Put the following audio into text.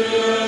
Spirit.